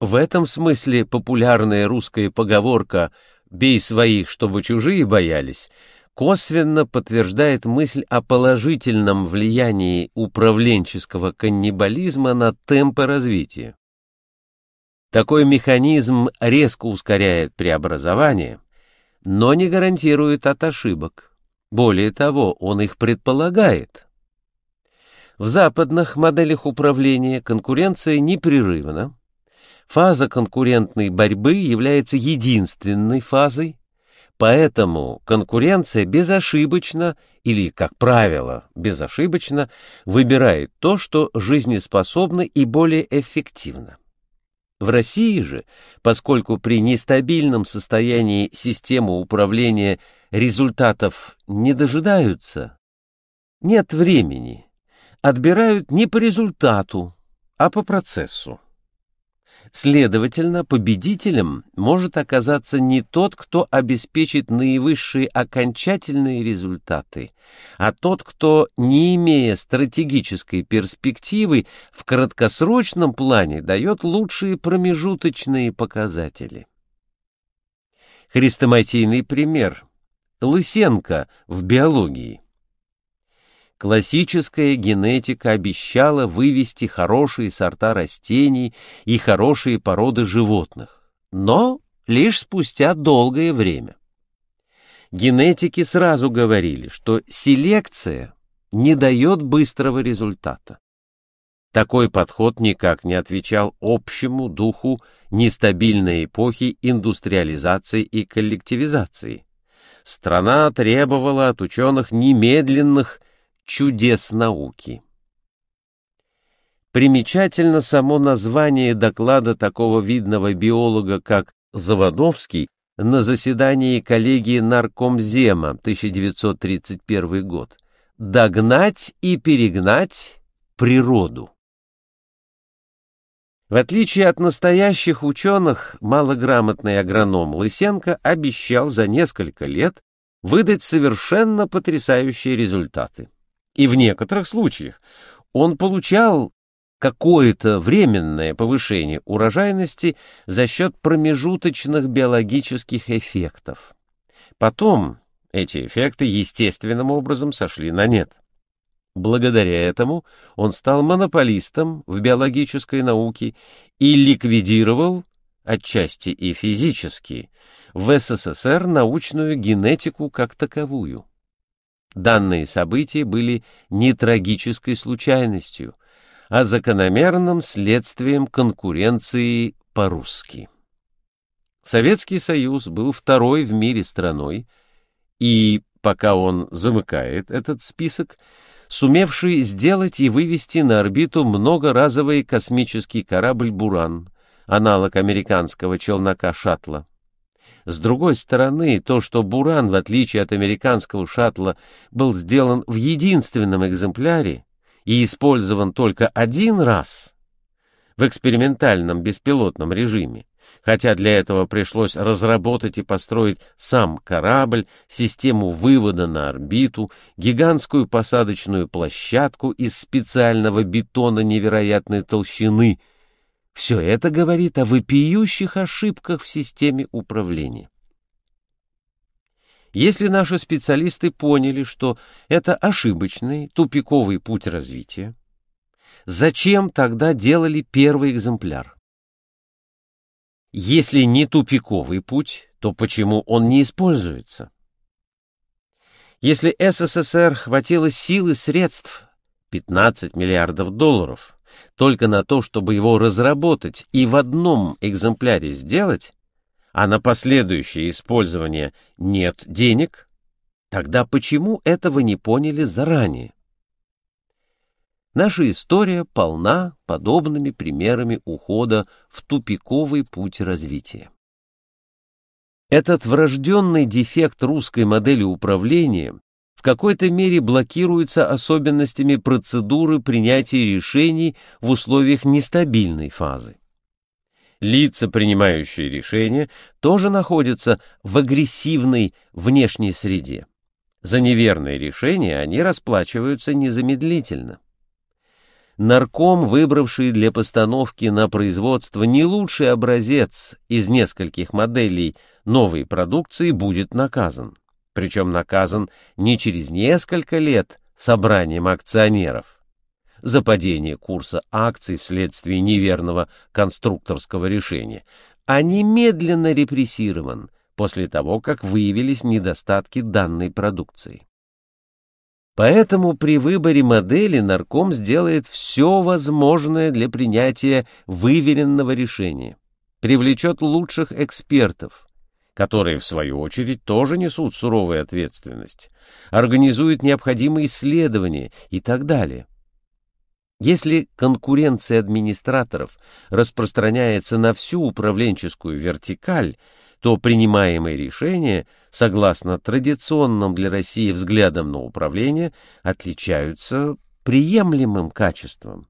В этом смысле популярная русская поговорка «бей своих, чтобы чужие боялись» косвенно подтверждает мысль о положительном влиянии управленческого каннибализма на темпы развития. Такой механизм резко ускоряет преобразование, но не гарантирует от ошибок. Более того, он их предполагает. В западных моделях управления конкуренция непрерывна. Фаза конкурентной борьбы является единственной фазой, Поэтому конкуренция безошибочно или, как правило, безошибочно выбирает то, что жизнеспособно и более эффективно. В России же, поскольку при нестабильном состоянии системы управления результатов не дожидаются, нет времени, отбирают не по результату, а по процессу. Следовательно, победителем может оказаться не тот, кто обеспечит наивысшие окончательные результаты, а тот, кто, не имея стратегической перспективы, в краткосрочном плане дает лучшие промежуточные показатели. Хрестоматийный пример. Лысенко в биологии. Классическая генетика обещала вывести хорошие сорта растений и хорошие породы животных, но лишь спустя долгое время. Генетики сразу говорили, что селекция не дает быстрого результата. Такой подход никак не отвечал общему духу нестабильной эпохи индустриализации и коллективизации. Страна требовала от ученых немедленных чудес науки. Примечательно само название доклада такого видного биолога, как Заводовский, на заседании коллегии Наркомзема 1931 год «Догнать и перегнать природу». В отличие от настоящих ученых, малограмотный агроном Лысенко обещал за несколько лет выдать совершенно потрясающие результаты. И в некоторых случаях он получал какое-то временное повышение урожайности за счет промежуточных биологических эффектов. Потом эти эффекты естественным образом сошли на нет. Благодаря этому он стал монополистом в биологической науке и ликвидировал, отчасти и физически, в СССР научную генетику как таковую. Данные события были не трагической случайностью, а закономерным следствием конкуренции по-русски. Советский Союз был второй в мире страной, и, пока он замыкает этот список, сумевший сделать и вывести на орбиту многоразовый космический корабль «Буран», аналог американского челнока-шаттла. С другой стороны, то, что «Буран», в отличие от американского шаттла, был сделан в единственном экземпляре и использован только один раз в экспериментальном беспилотном режиме, хотя для этого пришлось разработать и построить сам корабль, систему вывода на орбиту, гигантскую посадочную площадку из специального бетона невероятной толщины — все это говорит о вопиющих ошибках в системе управления. Если наши специалисты поняли, что это ошибочный, тупиковый путь развития, зачем тогда делали первый экземпляр? Если не тупиковый путь, то почему он не используется? Если СССР хватило сил и средств 15 миллиардов долларов только на то, чтобы его разработать и в одном экземпляре сделать, а на последующее использование нет денег, тогда почему этого не поняли заранее? Наша история полна подобными примерами ухода в тупиковый путь развития. Этот врожденный дефект русской модели управления в какой-то мере блокируется особенностями процедуры принятия решений в условиях нестабильной фазы. Лица, принимающие решения, тоже находятся в агрессивной внешней среде. За неверные решения они расплачиваются незамедлительно. нарком, выбравший для постановки на производство не лучший образец из нескольких моделей новой продукции, будет наказан. Причем наказан не через несколько лет собранием акционеров за падение курса акций вследствие неверного конструкторского решения, а немедленно репрессирован после того, как выявились недостатки данной продукции. Поэтому при выборе модели нарком сделает все возможное для принятия выверенного решения, привлечет лучших экспертов, которые, в свою очередь, тоже несут суровую ответственность, организует необходимые исследования и так далее. Если конкуренция администраторов распространяется на всю управленческую вертикаль, то принимаемые решения, согласно традиционным для России взглядам на управление, отличаются приемлемым качеством.